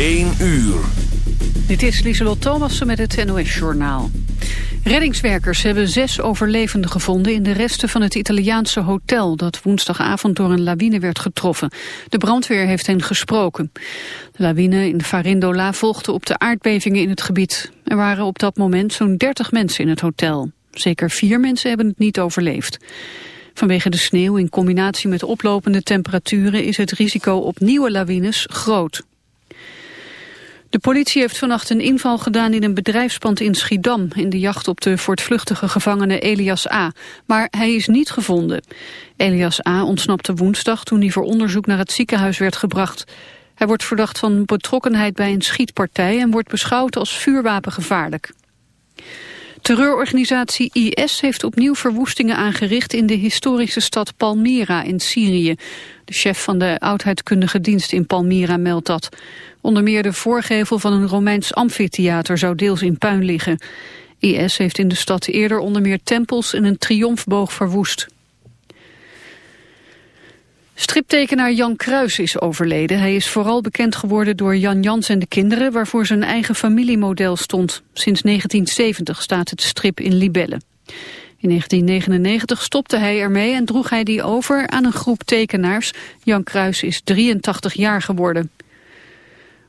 1 uur. Dit is Lieselot Thomassen met het NOS-journaal. Reddingswerkers hebben zes overlevenden gevonden in de resten van het Italiaanse hotel dat woensdagavond door een lawine werd getroffen. De brandweer heeft hen gesproken. De lawine in Farindola volgde op de aardbevingen in het gebied. Er waren op dat moment zo'n 30 mensen in het hotel. Zeker vier mensen hebben het niet overleefd. Vanwege de sneeuw in combinatie met oplopende temperaturen is het risico op nieuwe lawines groot. De politie heeft vannacht een inval gedaan in een bedrijfspand in Schiedam... in de jacht op de voortvluchtige gevangene Elias A. Maar hij is niet gevonden. Elias A. ontsnapte woensdag toen hij voor onderzoek naar het ziekenhuis werd gebracht. Hij wordt verdacht van betrokkenheid bij een schietpartij... en wordt beschouwd als vuurwapengevaarlijk. Terreurorganisatie IS heeft opnieuw verwoestingen aangericht in de historische stad Palmyra in Syrië. De chef van de oudheidkundige dienst in Palmyra meldt dat. Onder meer de voorgevel van een Romeins amfitheater zou deels in puin liggen. IS heeft in de stad eerder onder meer tempels en een triomfboog verwoest. Striptekenaar Jan Kruis is overleden. Hij is vooral bekend geworden door Jan Jans en de kinderen... waarvoor zijn eigen familiemodel stond. Sinds 1970 staat het strip in libellen. In 1999 stopte hij ermee en droeg hij die over aan een groep tekenaars. Jan Kruis is 83 jaar geworden.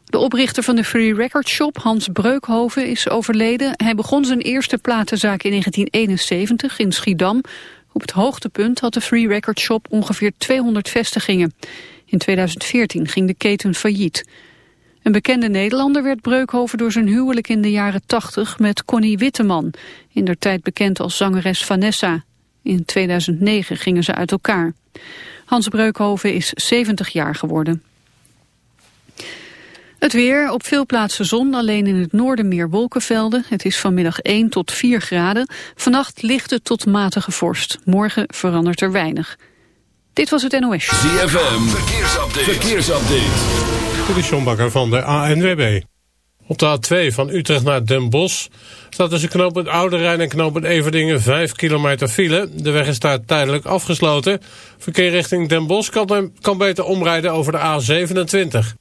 De oprichter van de Free Record Shop, Hans Breukhoven, is overleden. Hij begon zijn eerste platenzaak in 1971 in Schiedam. Op het hoogtepunt had de Free Record Shop ongeveer 200 vestigingen. In 2014 ging de keten failliet. Een bekende Nederlander werd Breukhoven door zijn huwelijk in de jaren 80 met Connie Witteman, in der tijd bekend als zangeres Vanessa. In 2009 gingen ze uit elkaar. Hans Breukhoven is 70 jaar geworden. Het weer, op veel plaatsen zon, alleen in het noorden meer wolkenvelden. Het is vanmiddag 1 tot 4 graden. Vannacht lichte tot matige vorst. Morgen verandert er weinig. Dit was het NOS. ZFM, verkeersupdate. verkeersupdate. De Sjombakker van de ANWB. Op de A2 van Utrecht naar Den Bosch staat tussen knooppunt Oude Rijn en knooppunt Everdingen 5 kilometer file. De weg is daar tijdelijk afgesloten. Verkeer richting Den Bosch kan, kan beter omrijden over de A27.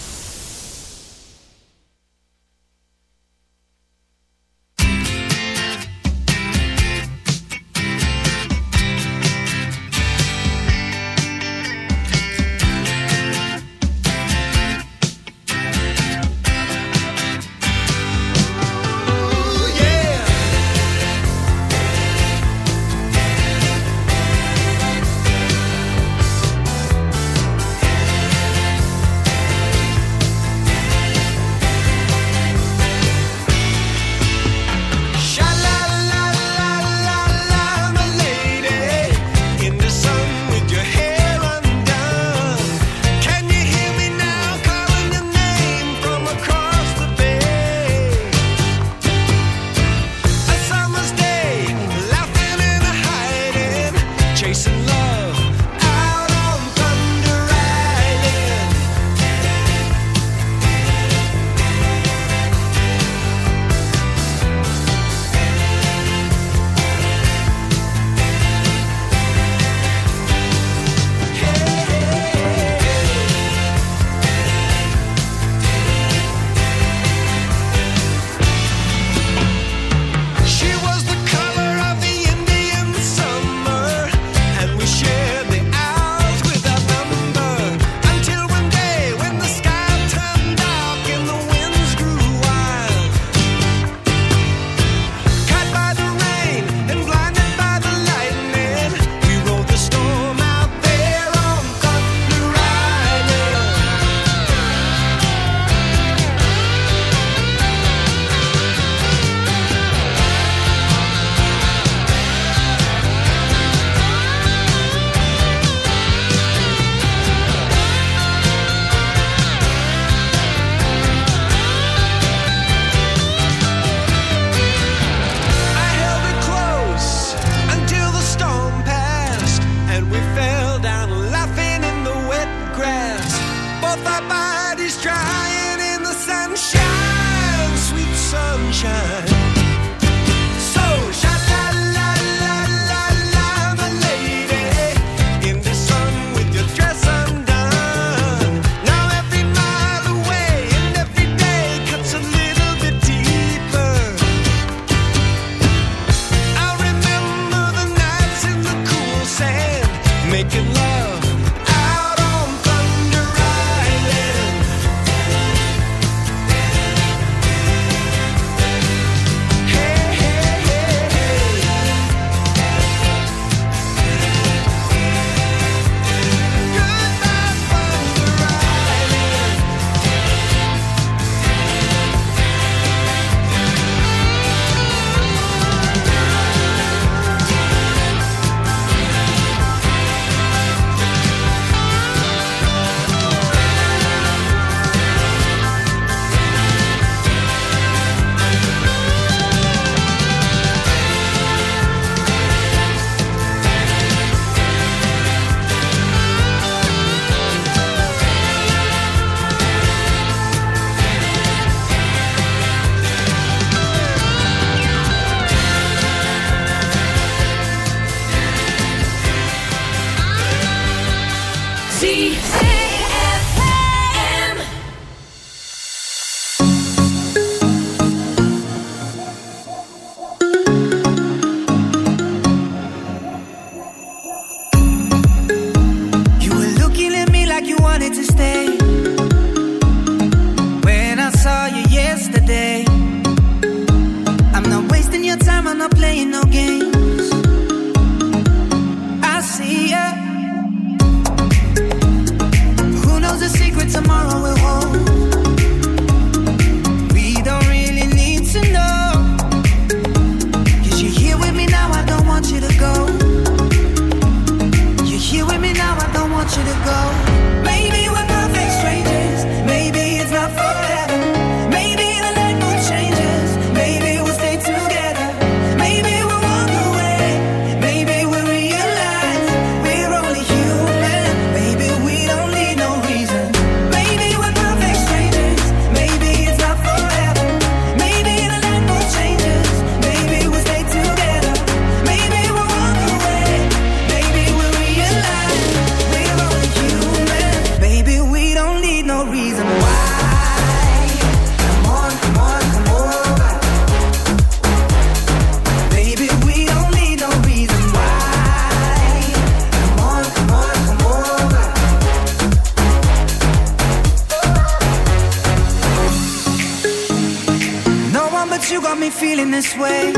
Feeling this way.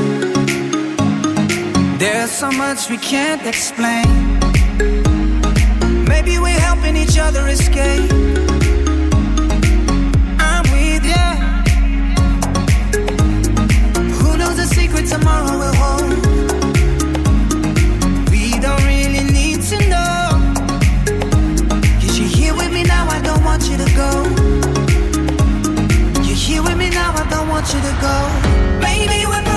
There's so much we can't explain. Maybe we're helping each other escape. I'm with you. Who knows the secret tomorrow will hold? We don't really need to know. Cause you're here with me now, I don't want you to go. Maybe we're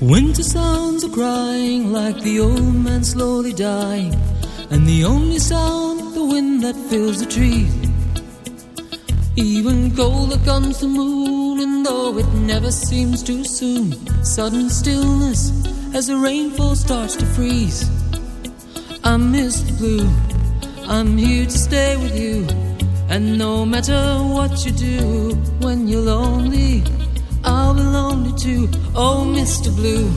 Winter sounds are crying like the old man slowly dying, and the only sound the wind that fills the trees. Even colder comes the moon, and though it never seems too soon, sudden stillness as the rainfall starts to freeze. I'm Mr. Blue, I'm here to stay with you, and no matter what you do when you're lonely. I'll be lonely too. Oh, Mr. Blue,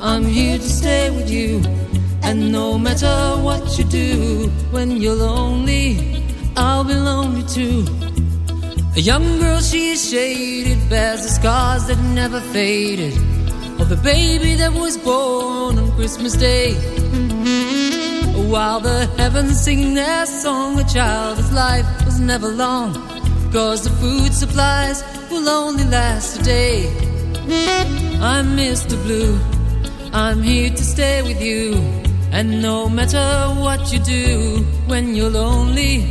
I'm here to stay with you. And no matter what you do when you're lonely, I'll be lonely too. A young girl, she is shaded, bears the scars that never faded. Of the baby that was born on Christmas Day. While the heavens sing their song, a child's life was never long. Cause the food supplies will only last a day. I'm Mr. Blue, I'm here to stay with you. And no matter what you do when you're lonely,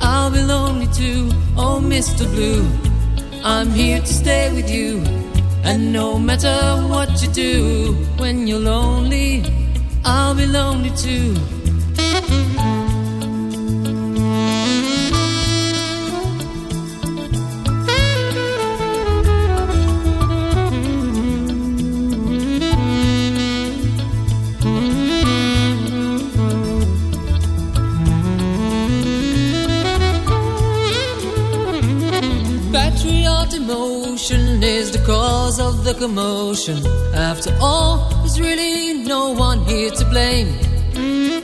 I'll be lonely too. Oh, Mr. Blue, I'm here to stay with you. And no matter what you do when you're lonely, I'll be lonely too. Patriot emotion is the cause of the commotion. After all, there's really no one here to blame.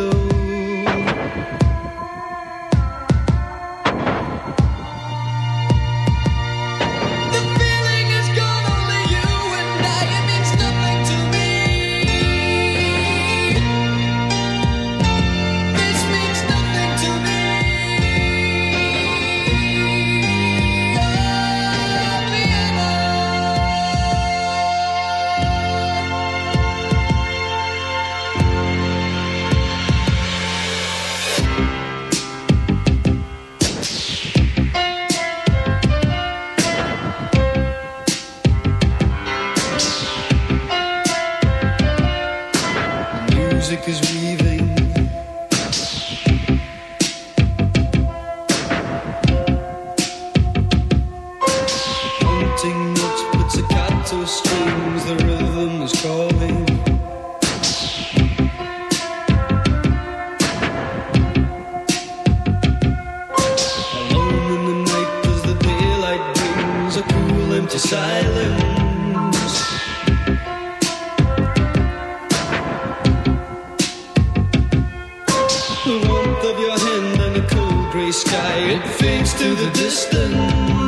sky, it fades to the distance.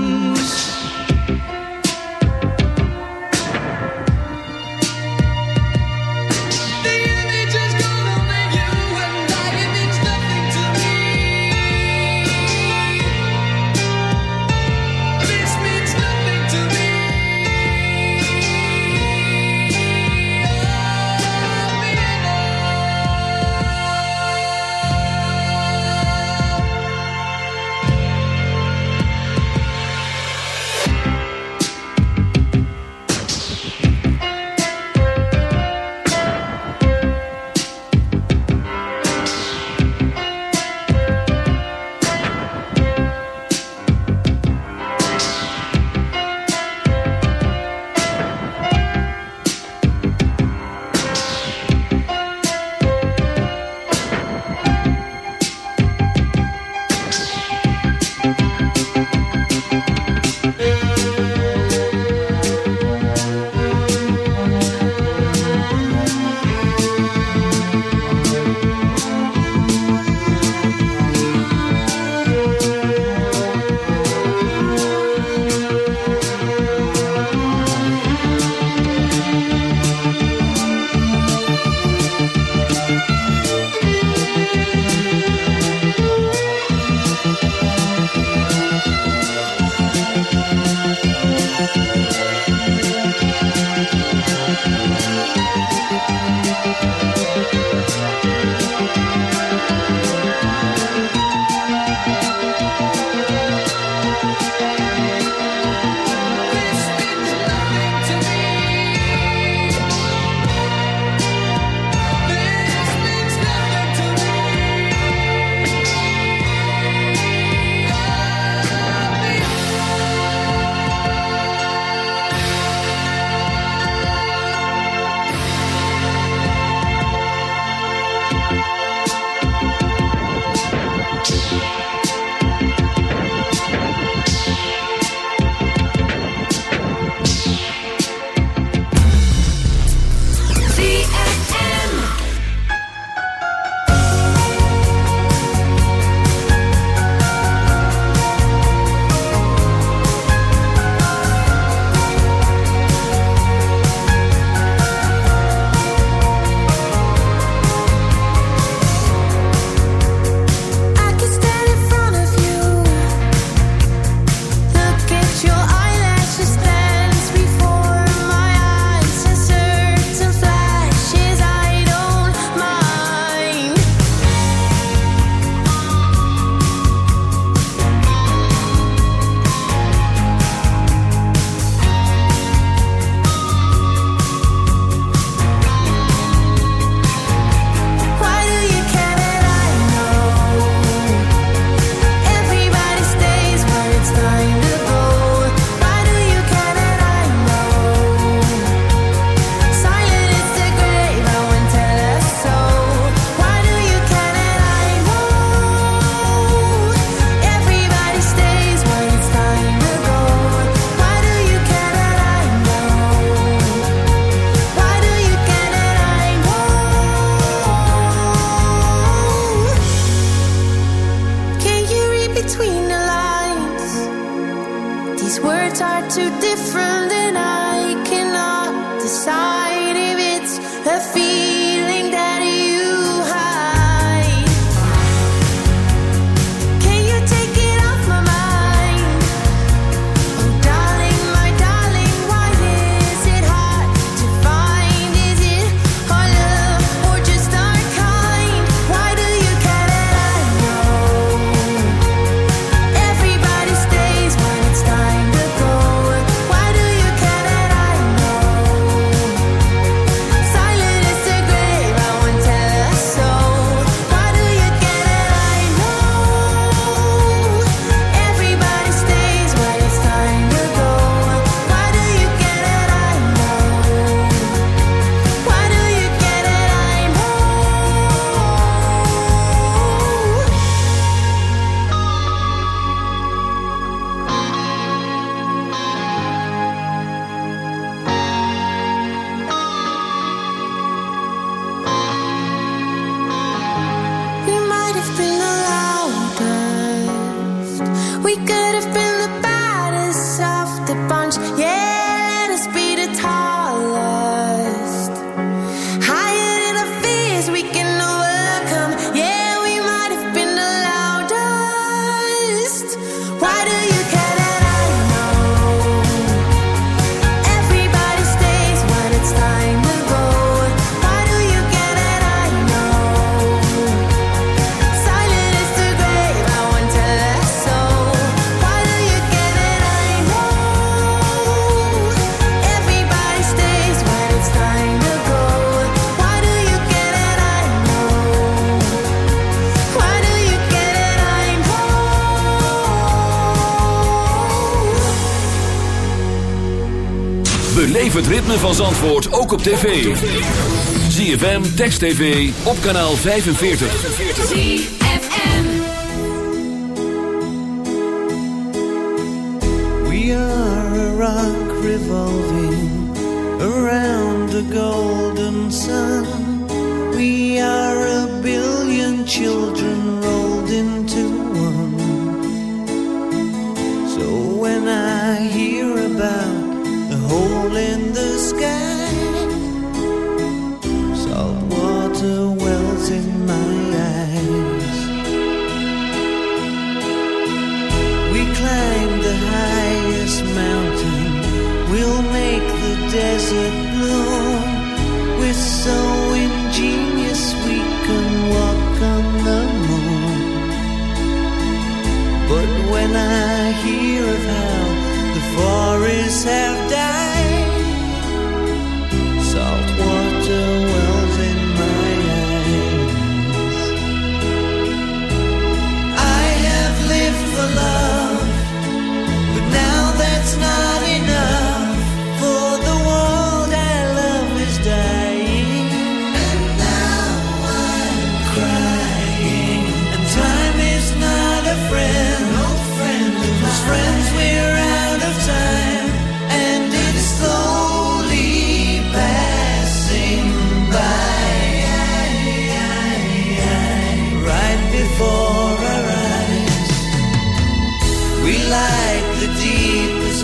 words are too different and I cannot decide. Beleef het ritme van Zandvoort ook op tv. ZFM, Text TV, op kanaal 45. ZFM. We are a rock revolving around the golden sun. We are a billion children rolled into hole in the sky,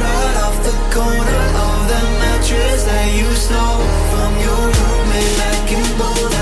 right off the corner of mattress that you stole from your roommate can't believe.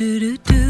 Do do do